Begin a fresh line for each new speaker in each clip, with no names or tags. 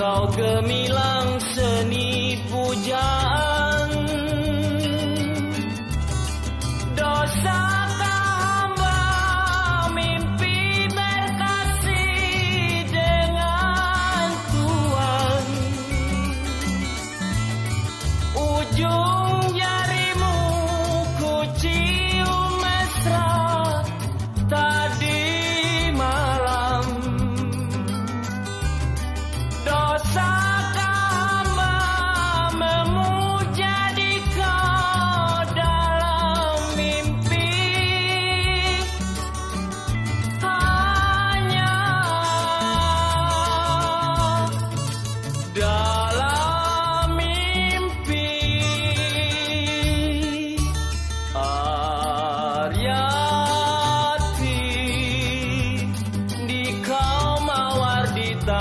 搞革命。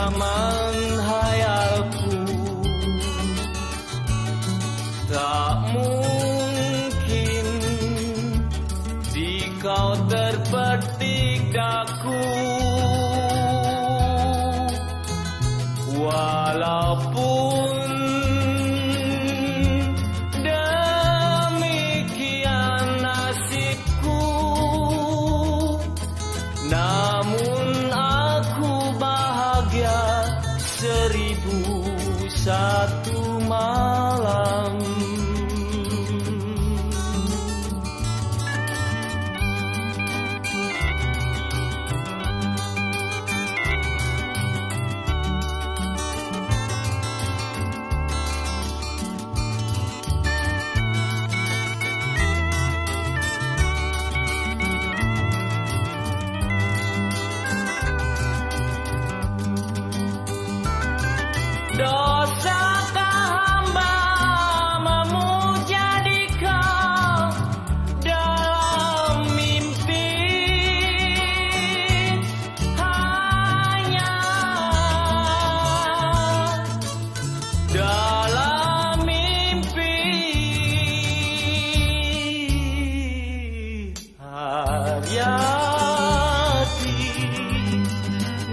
taman hayalku. Tak mungkin di kau terpetik daku Walau satu malam.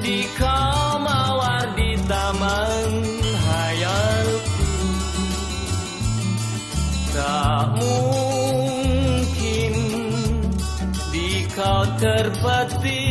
di kau mawar di taman hayalku. Tak mungkin di kau terpetik